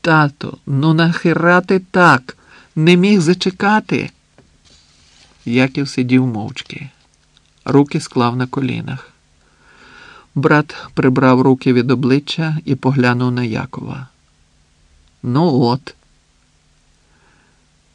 Тато, ну нахера ти так? Не міг зачекати. Яків сидів мовчки, руки склав на колінах. Брат прибрав руки від обличчя і поглянув на Якова. Ну от,